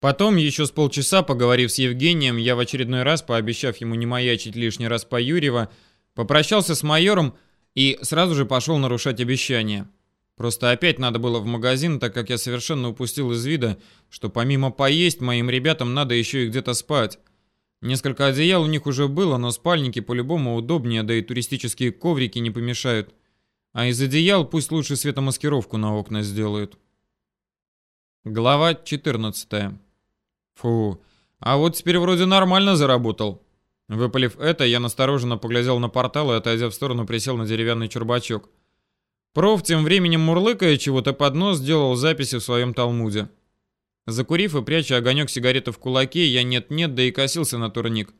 Потом, еще с полчаса, поговорив с Евгением, я в очередной раз, пообещав ему не маячить лишний раз по Юрьева, попрощался с майором и сразу же пошел нарушать обещание. Просто опять надо было в магазин, так как я совершенно упустил из вида, что помимо поесть, моим ребятам надо еще и где-то спать. Несколько одеял у них уже было, но спальники по-любому удобнее, да и туристические коврики не помешают. А из одеял пусть лучше светомаскировку на окна сделают. Глава 14. Фу, а вот теперь вроде нормально заработал. Выпалив это, я настороженно поглядел на портал и, отойдя в сторону, присел на деревянный чурбачок. Проф тем временем мурлыкая чего-то под нос, делал записи в своем талмуде. Закурив и пряча огонек сигареты в кулаке, я нет-нет, да и косился на турник.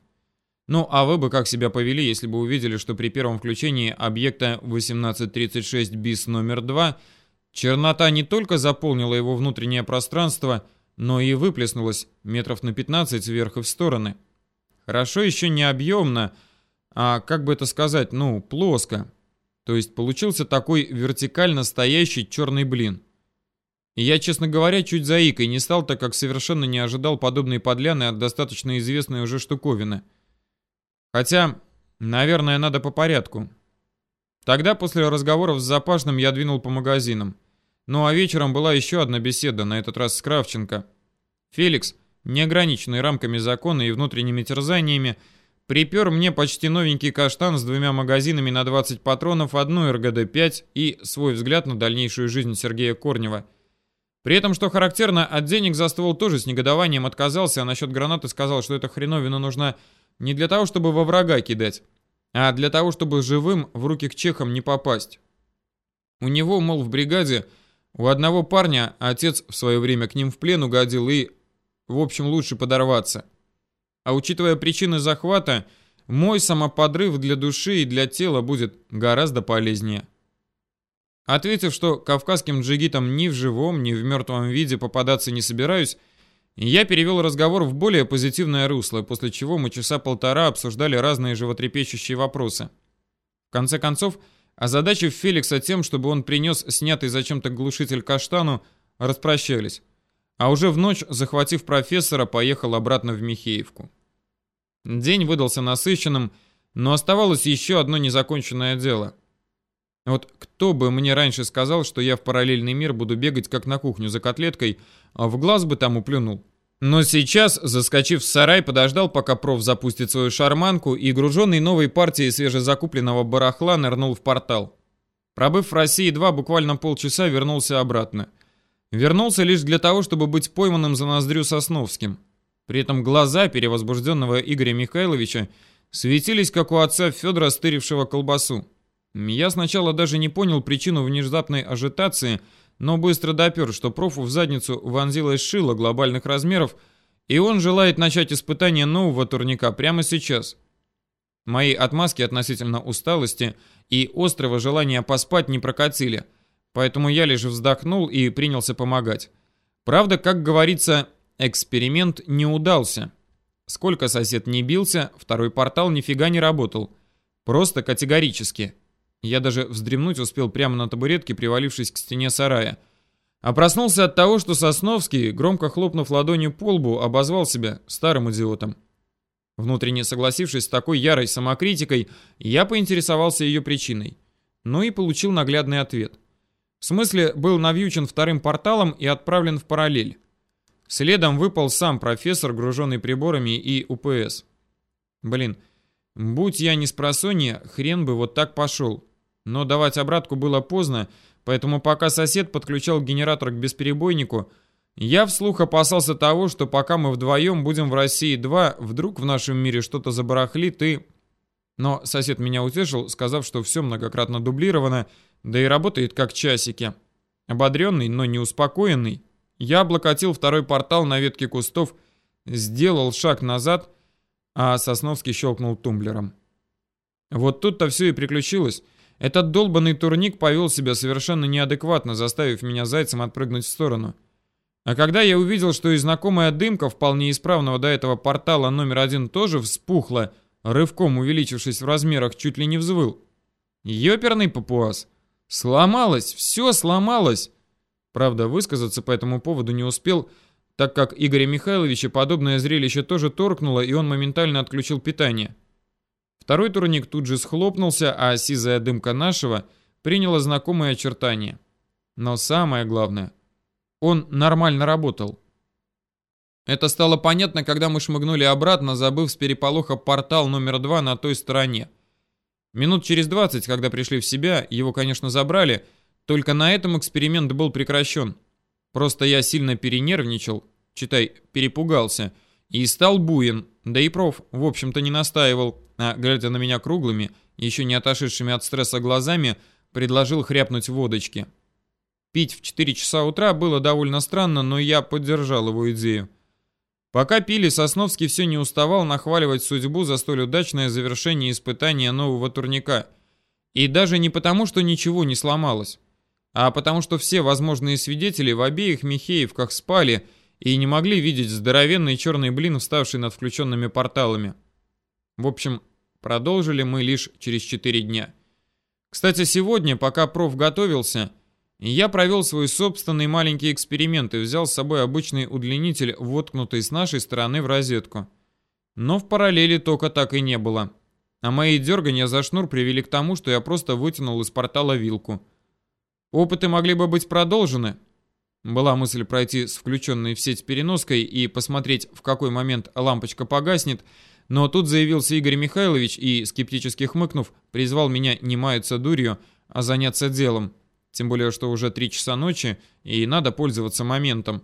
Ну, а вы бы как себя повели, если бы увидели, что при первом включении объекта 1836 БИС номер 2 чернота не только заполнила его внутреннее пространство, но и выплеснулась метров на 15 вверх и в стороны. Хорошо еще не объемно, а, как бы это сказать, ну, плоско. То есть получился такой вертикально стоящий черный блин. И я, честно говоря, чуть заикой не стал, так как совершенно не ожидал подобной подляны от достаточно известной уже штуковины. Хотя, наверное, надо по порядку. Тогда, после разговоров с Запашным, я двинул по магазинам. Ну а вечером была еще одна беседа, на этот раз с Кравченко. Феликс, неограниченный рамками закона и внутренними терзаниями, припер мне почти новенький каштан с двумя магазинами на 20 патронов, одну РГД-5 и свой взгляд на дальнейшую жизнь Сергея Корнева. При этом, что характерно, от денег за ствол тоже с негодованием отказался, а насчет гранаты сказал, что эта хреновина нужна не для того, чтобы во врага кидать, а для того, чтобы живым в руки к чехам не попасть. У него, мол, в бригаде у одного парня отец в свое время к ним в плен угодил и, в общем, лучше подорваться. А учитывая причины захвата, мой самоподрыв для души и для тела будет гораздо полезнее. Ответив, что кавказским джигитам ни в живом, ни в мертвом виде попадаться не собираюсь, я перевел разговор в более позитивное русло, после чего мы часа полтора обсуждали разные животрепещущие вопросы. В конце концов, озадачив Феликса тем, чтобы он принес снятый зачем-то глушитель каштану, распрощались. А уже в ночь, захватив профессора, поехал обратно в Михеевку. День выдался насыщенным, но оставалось еще одно незаконченное дело. Вот кто бы мне раньше сказал, что я в параллельный мир буду бегать как на кухню за котлеткой, а в глаз бы там уплюнул. Но сейчас, заскочив в сарай, подождал, пока проф запустит свою шарманку и, груженный новой партией свежезакупленного барахла, нырнул в портал. Пробыв в России два буквально полчаса, вернулся обратно. Вернулся лишь для того, чтобы быть пойманным за ноздрю Сосновским. При этом глаза перевозбужденного Игоря Михайловича светились, как у отца Федора, стырившего колбасу. Я сначала даже не понял причину внезапной ажитации, но быстро допер, что профу в задницу вонзилась шило глобальных размеров, и он желает начать испытание нового турника прямо сейчас. Мои отмазки относительно усталости и острого желания поспать не прокатили, поэтому я лишь вздохнул и принялся помогать. Правда, как говорится, эксперимент не удался. Сколько сосед не бился, второй портал нифига не работал. Просто категорически. Я даже вздремнуть успел прямо на табуретке, привалившись к стене сарая. А проснулся от того, что Сосновский, громко хлопнув ладонью по лбу, обозвал себя старым идиотом. Внутренне согласившись с такой ярой самокритикой, я поинтересовался ее причиной. Ну и получил наглядный ответ. В смысле, был навьючен вторым порталом и отправлен в параллель. Следом выпал сам профессор, груженный приборами и УПС. Блин, будь я не с просонья, хрен бы вот так пошел. Но давать обратку было поздно, поэтому пока сосед подключал генератор к бесперебойнику, я вслух опасался того, что пока мы вдвоем будем в России 2, вдруг в нашем мире что-то забарахлит и... Но сосед меня утешил, сказав, что все многократно дублировано, да и работает как часики. Ободренный, но не успокоенный, я облокотил второй портал на ветке кустов, сделал шаг назад, а Сосновский щелкнул тумблером. Вот тут-то все и приключилось. Этот долбанный турник повел себя совершенно неадекватно, заставив меня зайцем отпрыгнуть в сторону. А когда я увидел, что и знакомая дымка вполне исправного до этого портала номер один тоже вспухла, рывком увеличившись в размерах, чуть ли не взвыл. Ёперный папуас. Сломалось, все сломалось. Правда, высказаться по этому поводу не успел, так как Игоря Михайловича подобное зрелище тоже торкнуло, и он моментально отключил питание. Второй турник тут же схлопнулся, а сизая дымка нашего приняла знакомые очертания. Но самое главное, он нормально работал. Это стало понятно, когда мы шмыгнули обратно, забыв с переполоха портал номер два на той стороне. Минут через 20, когда пришли в себя, его, конечно, забрали, только на этом эксперимент был прекращен. Просто я сильно перенервничал, читай, перепугался, и стал буин, да и проф, в общем-то, не настаивал, а, глядя на меня круглыми, еще не отошедшими от стресса глазами, предложил хряпнуть водочки. Пить в 4 часа утра было довольно странно, но я поддержал его идею. Пока пили, Сосновский все не уставал нахваливать судьбу за столь удачное завершение испытания нового турника. И даже не потому, что ничего не сломалось а потому что все возможные свидетели в обеих Михеевках спали и не могли видеть здоровенный черный блин, вставший над включенными порталами. В общем, продолжили мы лишь через 4 дня. Кстати, сегодня, пока проф готовился, я провел свой собственный маленький эксперимент и взял с собой обычный удлинитель, воткнутый с нашей стороны в розетку. Но в параллели тока так и не было. А мои дергания за шнур привели к тому, что я просто вытянул из портала вилку. Опыты могли бы быть продолжены. Была мысль пройти с включенной в сеть переноской и посмотреть, в какой момент лампочка погаснет, но тут заявился Игорь Михайлович и, скептически хмыкнув, призвал меня не маяться дурью, а заняться делом. Тем более, что уже три часа ночи, и надо пользоваться моментом.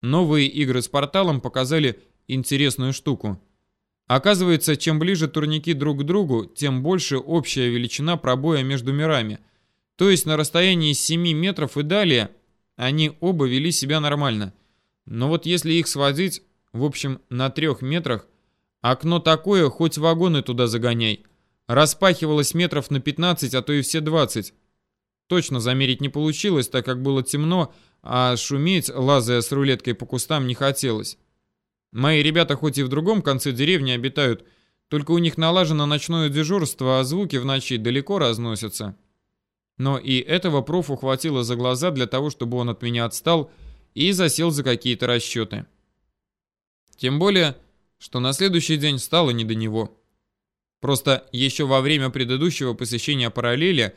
Новые игры с порталом показали интересную штуку. Оказывается, чем ближе турники друг к другу, тем больше общая величина пробоя между мирами – то есть на расстоянии 7 метров и далее они оба вели себя нормально. Но вот если их сводить, в общем, на 3 метрах, окно такое, хоть вагоны туда загоняй. Распахивалось метров на 15, а то и все 20. Точно замерить не получилось, так как было темно, а шуметь, лазая с рулеткой по кустам, не хотелось. Мои ребята хоть и в другом конце деревни обитают, только у них налажено ночное дежурство, а звуки в ночи далеко разносятся. Но и этого профу хватило за глаза для того, чтобы он от меня отстал и засел за какие-то расчеты. Тем более, что на следующий день стало не до него. Просто еще во время предыдущего посещения параллели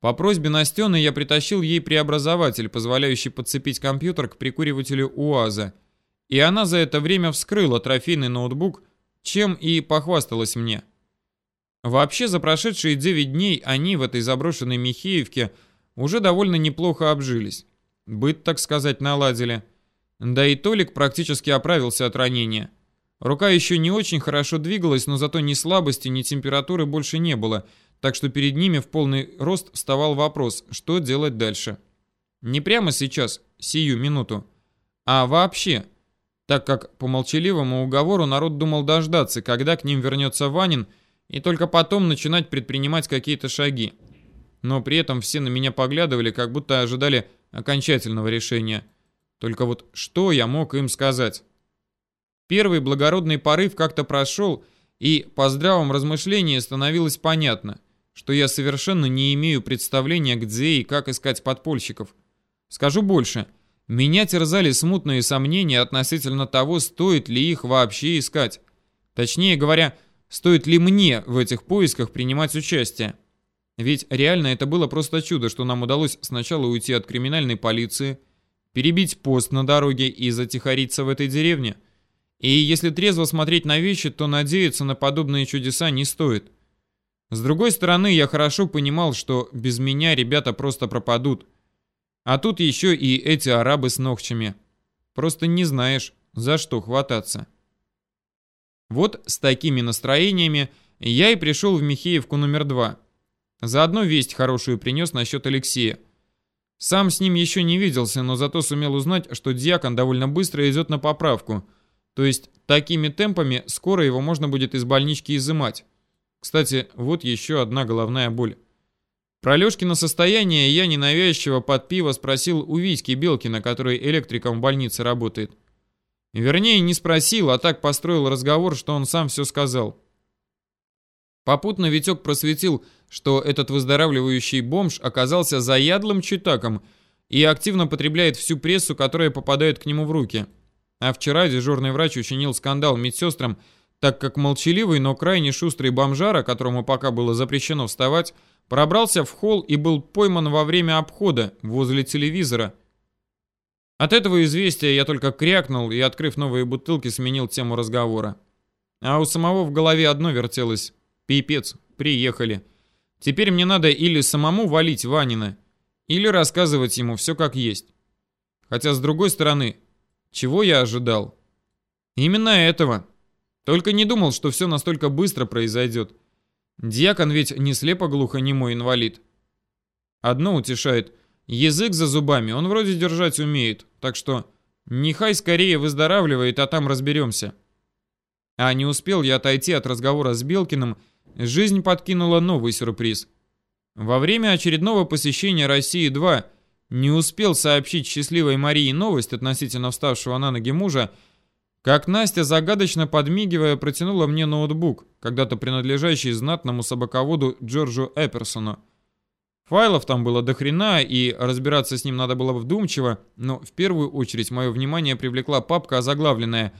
по просьбе Настены я притащил ей преобразователь, позволяющий подцепить компьютер к прикуривателю УАЗа. И она за это время вскрыла трофейный ноутбук, чем и похвасталась мне. Вообще, за прошедшие 9 дней они в этой заброшенной Михеевке уже довольно неплохо обжились. Быт, так сказать, наладили. Да и Толик практически оправился от ранения. Рука еще не очень хорошо двигалась, но зато ни слабости, ни температуры больше не было, так что перед ними в полный рост вставал вопрос, что делать дальше. Не прямо сейчас, сию минуту, а вообще, так как по молчаливому уговору народ думал дождаться, когда к ним вернется Ванин – и только потом начинать предпринимать какие-то шаги. Но при этом все на меня поглядывали, как будто ожидали окончательного решения. Только вот что я мог им сказать? Первый благородный порыв как-то прошел, и по здравом размышлении становилось понятно, что я совершенно не имею представления, где и как искать подпольщиков. Скажу больше, меня терзали смутные сомнения относительно того, стоит ли их вообще искать. Точнее говоря, Стоит ли мне в этих поисках принимать участие? Ведь реально это было просто чудо, что нам удалось сначала уйти от криминальной полиции, перебить пост на дороге и затихариться в этой деревне. И если трезво смотреть на вещи, то надеяться на подобные чудеса не стоит. С другой стороны, я хорошо понимал, что без меня ребята просто пропадут. А тут еще и эти арабы с ногчами. Просто не знаешь, за что хвататься. Вот с такими настроениями я и пришел в Михеевку номер два. Заодно весть хорошую принес насчет Алексея. Сам с ним еще не виделся, но зато сумел узнать, что дьякон довольно быстро идет на поправку. То есть такими темпами скоро его можно будет из больнички изымать. Кстати, вот еще одна головная боль. Про Лешкино состояние я ненавязчиво под пиво спросил у Витьки Белкина, который электриком в больнице работает. Вернее, не спросил, а так построил разговор, что он сам все сказал. Попутно Витек просветил, что этот выздоравливающий бомж оказался заядлым читаком и активно потребляет всю прессу, которая попадает к нему в руки. А вчера дежурный врач учинил скандал медсестрам, так как молчаливый, но крайне шустрый бомжара, которому пока было запрещено вставать, пробрался в холл и был пойман во время обхода возле телевизора. От этого известия я только крякнул и, открыв новые бутылки, сменил тему разговора. А у самого в голове одно вертелось. Пипец, приехали. Теперь мне надо или самому валить Ванина, или рассказывать ему все как есть. Хотя, с другой стороны, чего я ожидал? Именно этого. Только не думал, что все настолько быстро произойдет. Дьякон ведь не слепо-глухонемой инвалид. Одно утешает. Язык за зубами он вроде держать умеет. Так что нехай скорее выздоравливает, а там разберемся. А не успел я отойти от разговора с Белкиным, жизнь подкинула новый сюрприз. Во время очередного посещения России-2 не успел сообщить счастливой Марии новость относительно вставшего на ноги мужа, как Настя, загадочно подмигивая, протянула мне ноутбук, когда-то принадлежащий знатному собаководу Джорджу Эперсону. Файлов там было до хрена, и разбираться с ним надо было вдумчиво, но в первую очередь мое внимание привлекла папка, озаглавленная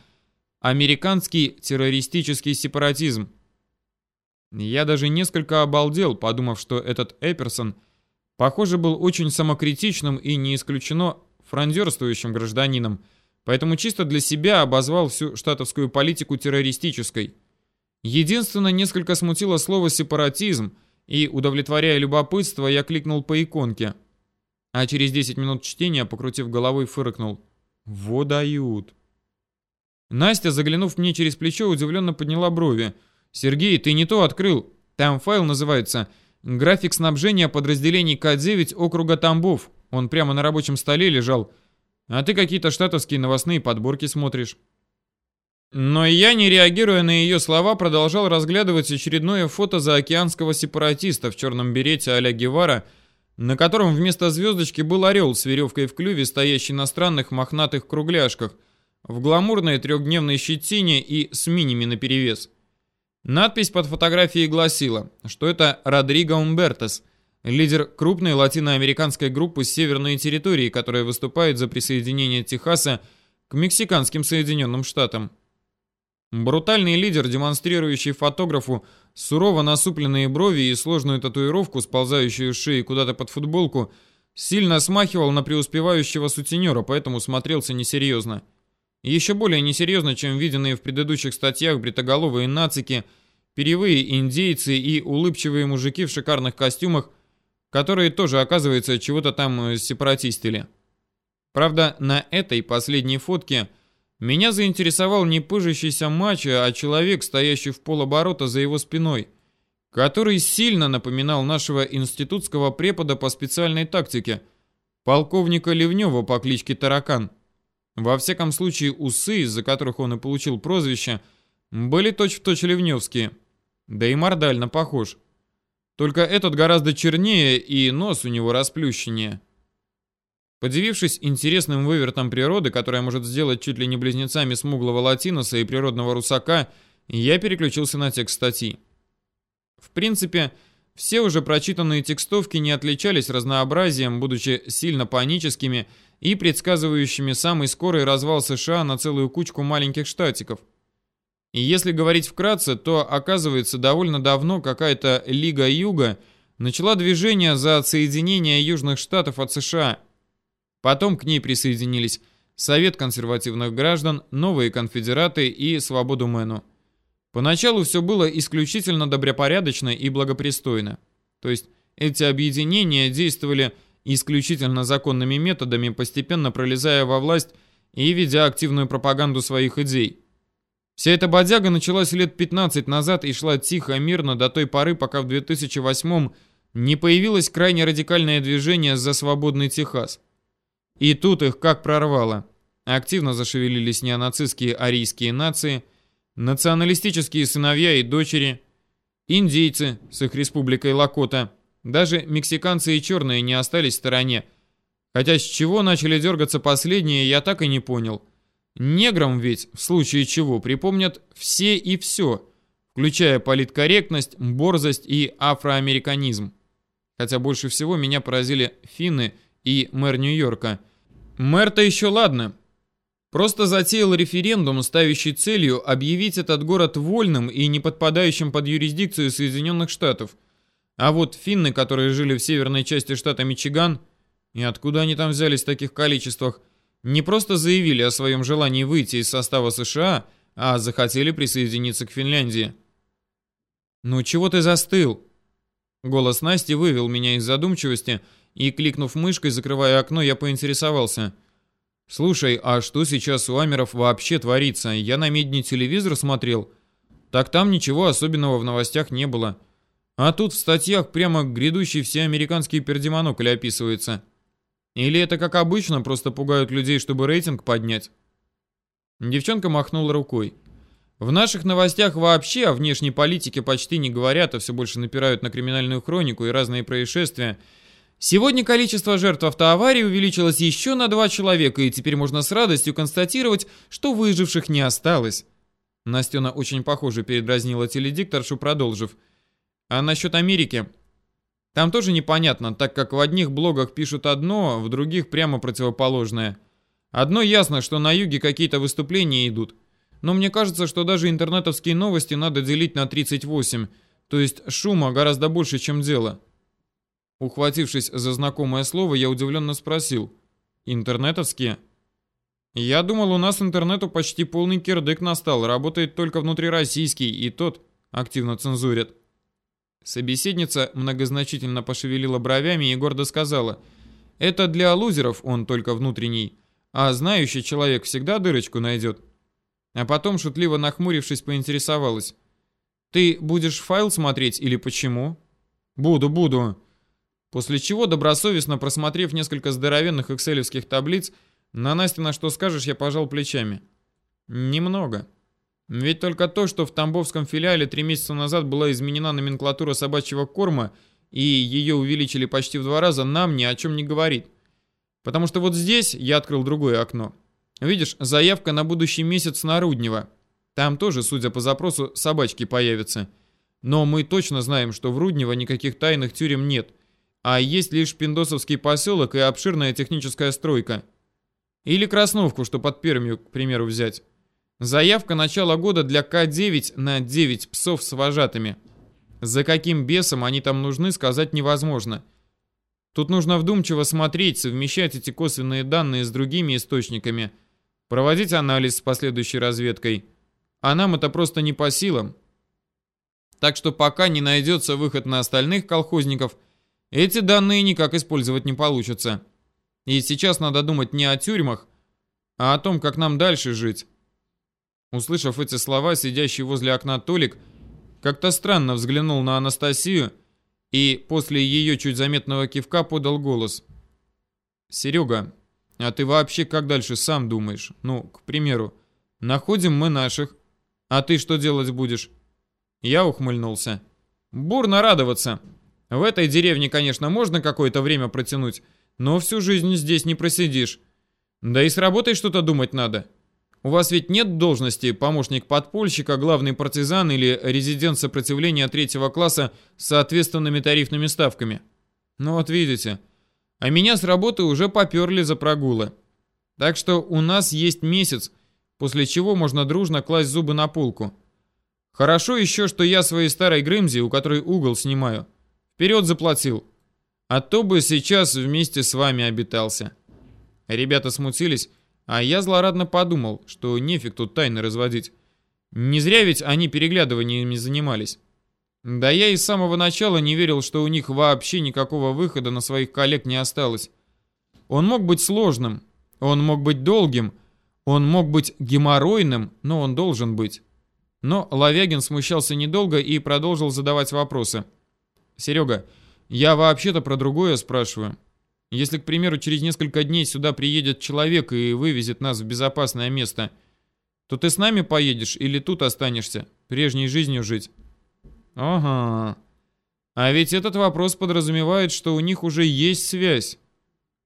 «Американский террористический сепаратизм». Я даже несколько обалдел, подумав, что этот Эперсон, похоже, был очень самокритичным и не исключено франдерствующим гражданином, поэтому чисто для себя обозвал всю штатовскую политику террористической. Единственное, несколько смутило слово «сепаратизм», и, удовлетворяя любопытство, я кликнул по иконке. А через 10 минут чтения, покрутив головой, фыркнул. «Во дают!» Настя, заглянув мне через плечо, удивленно подняла брови – «Сергей, ты не то открыл. Там файл называется «График снабжения подразделений К-9 округа Тамбов». Он прямо на рабочем столе лежал. А ты какие-то штатовские новостные подборки смотришь». Но я, не реагируя на ее слова, продолжал разглядывать очередное фото заокеанского сепаратиста в черном берете а-ля Гевара, на котором вместо звездочки был орел с веревкой в клюве, стоящий на странных мохнатых кругляшках, в гламурной трехдневной щетине и с миними наперевес. Надпись под фотографией гласила, что это Родриго Умбертес, лидер крупной латиноамериканской группы с северной территории, которая выступает за присоединение Техаса к мексиканским Соединенным Штатам. Брутальный лидер, демонстрирующий фотографу сурово насупленные брови и сложную татуировку, сползающую с шеи куда-то под футболку, сильно смахивал на преуспевающего сутенера, поэтому смотрелся несерьезно. Еще более несерьезно, чем виденные в предыдущих статьях бритоголовые нацики, перевые индейцы и улыбчивые мужики в шикарных костюмах, которые тоже, оказывается, чего-то там э, сепаратистили. Правда, на этой последней фотке меня заинтересовал не пыжащийся мачо, а человек, стоящий в полоборота за его спиной, который сильно напоминал нашего институтского препода по специальной тактике, полковника Ливнева по кличке Таракан. Во всяком случае, усы, из-за которых он и получил прозвище, были точь-в-точь ливневские. Да и мордально похож. Только этот гораздо чернее, и нос у него расплющеннее. Подивившись интересным вывертом природы, которая может сделать чуть ли не близнецами смуглого латиноса и природного русака, я переключился на текст статьи. В принципе, все уже прочитанные текстовки не отличались разнообразием, будучи сильно паническими и предсказывающими самый скорый развал США на целую кучку маленьких штатиков. И если говорить вкратце, то оказывается довольно давно какая-то Лига Юга начала движение за отсоединение Южных Штатов от США. Потом к ней присоединились Совет консервативных граждан, Новые конфедераты и Свободу Мэну. Поначалу все было исключительно добропорядочно и благопристойно. То есть эти объединения действовали исключительно законными методами, постепенно пролезая во власть и ведя активную пропаганду своих идей. Вся эта бодяга началась лет 15 назад и шла тихо, мирно до той поры, пока в 2008 не появилось крайне радикальное движение за свободный Техас. И тут их как прорвало. Активно зашевелились неонацистские арийские нации, националистические сыновья и дочери, индейцы с их республикой Лакота – даже мексиканцы и черные не остались в стороне. Хотя с чего начали дергаться последние, я так и не понял. Неграм ведь, в случае чего, припомнят все и все, включая политкорректность, борзость и афроамериканизм. Хотя больше всего меня поразили финны и мэр Нью-Йорка. Мэр-то еще ладно. Просто затеял референдум, ставящий целью объявить этот город вольным и не подпадающим под юрисдикцию Соединенных Штатов. А вот финны, которые жили в северной части штата Мичиган, и откуда они там взялись в таких количествах, не просто заявили о своем желании выйти из состава США, а захотели присоединиться к Финляндии. «Ну чего ты застыл?» Голос Насти вывел меня из задумчивости, и, кликнув мышкой, закрывая окно, я поинтересовался. «Слушай, а что сейчас у Амеров вообще творится? Я на медне телевизор смотрел. Так там ничего особенного в новостях не было. А тут в статьях прямо грядущий всеамериканский пердемонокль описывается. Или это, как обычно, просто пугают людей, чтобы рейтинг поднять?» Девчонка махнула рукой. В наших новостях вообще о внешней политике почти не говорят, а все больше напирают на криминальную хронику и разные происшествия. Сегодня количество жертв автоаварий увеличилось еще на два человека, и теперь можно с радостью констатировать, что выживших не осталось. Настена очень похоже передразнила теледикторшу, продолжив. А насчет Америки? Там тоже непонятно, так как в одних блогах пишут одно, в других прямо противоположное. Одно ясно, что на юге какие-то выступления идут – но мне кажется, что даже интернетовские новости надо делить на 38, то есть шума гораздо больше, чем дело. Ухватившись за знакомое слово, я удивленно спросил. «Интернетовские?» «Я думал, у нас интернету почти полный кирдык настал, работает только внутрироссийский, и тот активно цензурят». Собеседница многозначительно пошевелила бровями и гордо сказала. «Это для лузеров он только внутренний, а знающий человек всегда дырочку найдет». А потом, шутливо нахмурившись, поинтересовалась. «Ты будешь файл смотреть или почему?» «Буду, буду». После чего, добросовестно просмотрев несколько здоровенных экселевских таблиц, на Настя на что скажешь, я пожал плечами. Немного. Ведь только то, что в Тамбовском филиале три месяца назад была изменена номенклатура собачьего корма и ее увеличили почти в два раза, нам ни о чем не говорит. Потому что вот здесь я открыл другое окно. Видишь, заявка на будущий месяц на Руднево. Там тоже, судя по запросу, собачки появятся. Но мы точно знаем, что в Руднево никаких тайных тюрем нет, а есть лишь Пиндосовский поселок и обширная техническая стройка. Или Красновку, что под Пермью, к примеру, взять. Заявка начала года для К-9 на 9 псов с вожатыми. За каким бесом они там нужны, сказать невозможно. Тут нужно вдумчиво смотреть, совмещать эти косвенные данные с другими источниками – проводить анализ с последующей разведкой. А нам это просто не по силам. Так что пока не найдется выход на остальных колхозников, эти данные никак использовать не получится. И сейчас надо думать не о тюрьмах, а о том, как нам дальше жить. Услышав эти слова, сидящий возле окна Толик как-то странно взглянул на Анастасию и после ее чуть заметного кивка подал голос. «Серега, а ты вообще как дальше сам думаешь? Ну, к примеру, находим мы наших. А ты что делать будешь? Я ухмыльнулся. Бурно радоваться. В этой деревне, конечно, можно какое-то время протянуть, но всю жизнь здесь не просидишь. Да и с работой что-то думать надо. У вас ведь нет должности помощник подпольщика, главный партизан или резидент сопротивления третьего класса с соответственными тарифными ставками. Ну вот видите, а меня с работы уже поперли за прогулы. Так что у нас есть месяц, после чего можно дружно класть зубы на полку. Хорошо еще, что я своей старой Грымзе, у которой угол снимаю, вперед заплатил. А то бы сейчас вместе с вами обитался. Ребята смутились, а я злорадно подумал, что нефиг тут тайны разводить. Не зря ведь они переглядываниями занимались. Да я и с самого начала не верил, что у них вообще никакого выхода на своих коллег не осталось. Он мог быть сложным, он мог быть долгим, он мог быть геморройным, но он должен быть. Но Лавягин смущался недолго и продолжил задавать вопросы. «Серега, я вообще-то про другое спрашиваю. Если, к примеру, через несколько дней сюда приедет человек и вывезет нас в безопасное место, то ты с нами поедешь или тут останешься, прежней жизнью жить?» Ага. А ведь этот вопрос подразумевает, что у них уже есть связь.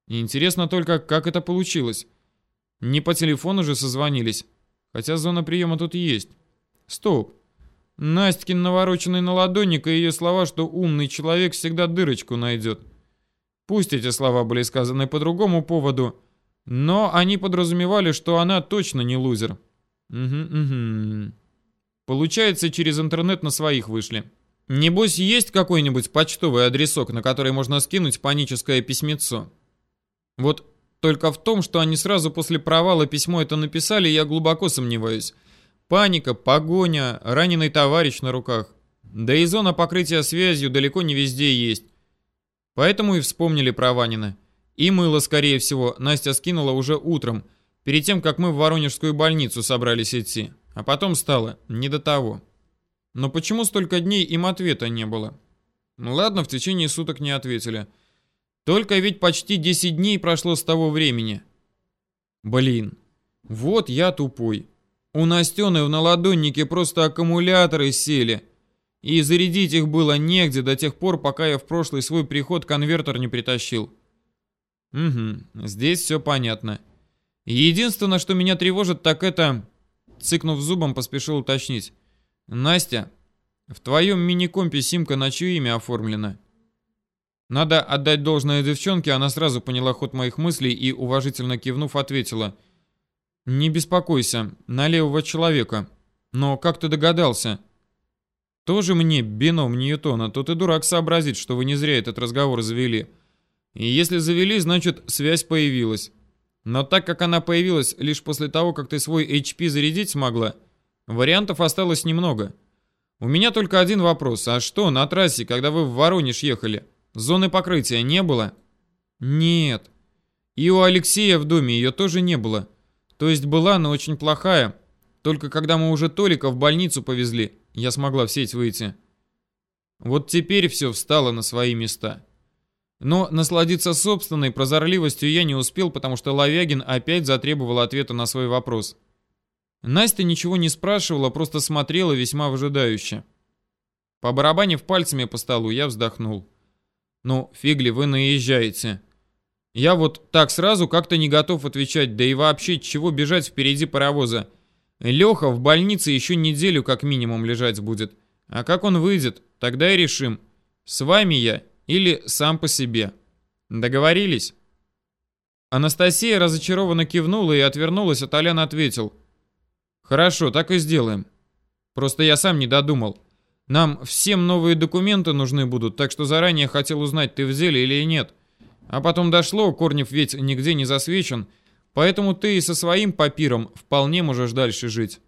Интересно только, как это получилось. Не по телефону же созвонились. Хотя зона приема тут есть. Стоп. Настькин навороченный на ладонник и ее слова, что умный человек всегда дырочку найдет. Пусть эти слова были сказаны по другому поводу, Но они подразумевали, что она точно не лузер. Угу, угу. Получается, через интернет на своих вышли. Небось, есть какой-нибудь почтовый адресок, на который можно скинуть паническое письмецо? Вот только в том, что они сразу после провала письмо это написали, я глубоко сомневаюсь. Паника, погоня, раненый товарищ на руках. Да и зона покрытия связью далеко не везде есть. Поэтому и вспомнили про Ванина. И мыло, скорее всего, Настя скинула уже утром, перед тем, как мы в Воронежскую больницу собрались идти. А потом стало не до того. Но почему столько дней им ответа не было? Ладно, в течение суток не ответили. Только ведь почти 10 дней прошло с того времени. Блин, вот я тупой. У Настены в наладоннике просто аккумуляторы сели. И зарядить их было негде до тех пор, пока я в прошлый свой приход конвертер не притащил. Угу, здесь все понятно. Единственное, что меня тревожит, так это... Цыкнув зубом, поспешил уточнить. Настя, в твоем мини-компе симка на чье имя оформлена? Надо отдать должное девчонке, она сразу поняла ход моих мыслей и, уважительно кивнув, ответила. Не беспокойся, на левого человека. Но как ты догадался? Тоже мне бином Ньютона, то ты дурак сообразить, что вы не зря этот разговор завели. И если завели, значит связь появилась. Но так как она появилась лишь после того, как ты свой HP зарядить смогла, вариантов осталось немного. У меня только один вопрос. А что, на трассе, когда вы в Воронеж ехали, зоны покрытия не было? Нет. И у Алексея в доме ее тоже не было. То есть была, но очень плохая. Только когда мы уже Толика в больницу повезли, я смогла в сеть выйти. Вот теперь все встало на свои места. Но насладиться собственной прозорливостью я не успел, потому что Лавягин опять затребовал ответа на свой вопрос. Настя ничего не спрашивала, просто смотрела весьма выжидающе. По барабане в пальцами по столу, я вздохнул. «Ну, фигли, вы наезжаете. Я вот так сразу как-то не готов отвечать, да и вообще, чего бежать впереди паровоза? Леха в больнице еще неделю как минимум лежать будет. А как он выйдет, тогда и решим, с вами я или сам по себе. Договорились?» Анастасия разочарованно кивнула и отвернулась, а Толян ответил – Хорошо, так и сделаем. Просто я сам не додумал. Нам всем новые документы нужны будут, так что заранее хотел узнать, ты в деле или нет. А потом дошло, Корнев ведь нигде не засвечен, поэтому ты и со своим папиром вполне можешь дальше жить.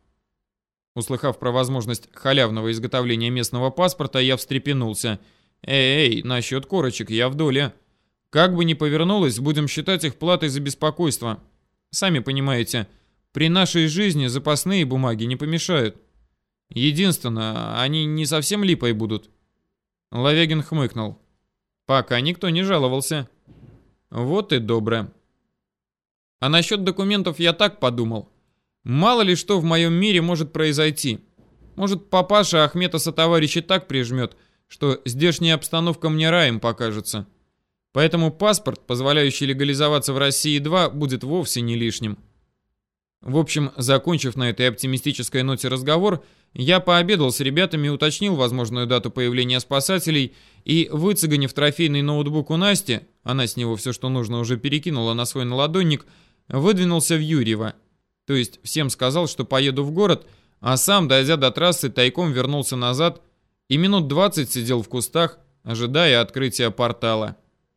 Услыхав про возможность халявного изготовления местного паспорта, я встрепенулся. Эй, эй, насчет корочек я в доле. Как бы ни повернулось, будем считать их платой за беспокойство. Сами понимаете, при нашей жизни запасные бумаги не помешают. Единственное, они не совсем липой будут. Лавягин хмыкнул. Пока никто не жаловался. Вот и добро. А насчет документов я так подумал. Мало ли что в моем мире может произойти. Может, папаша Ахмета сотоварища так прижмет, что здешняя обстановка мне раем покажется. Поэтому паспорт, позволяющий легализоваться в России 2, будет вовсе не лишним. В общем, закончив на этой оптимистической ноте разговор, я пообедал с ребятами, уточнил возможную дату появления спасателей и, выцеганив трофейный ноутбук у Насти, она с него все, что нужно, уже перекинула на свой наладонник, выдвинулся в Юрьево. То есть всем сказал, что поеду в город, а сам, дойдя до трассы, тайком вернулся назад и минут 20 сидел в кустах, ожидая открытия портала.